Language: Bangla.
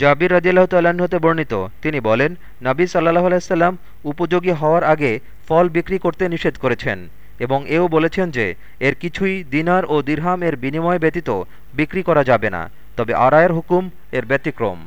জাবির রাজিয়াল্লাহ তাল্লাহতে বর্ণিত, তিনি বলেন, নাবী সাল্লাহ আলাইসাল্লাম উপযোগী হওয়ার আগে ফল বিক্রি করতে নিষেধ করেছেন এবং এও বলেছেন যে, এর কিছুই দিনার ও দিরহাম এর বিনিময় ব্যতীত বিক্রি করা যাবে না, তবে আড়ায়ের হুকুম এর ব্যতিক্রম।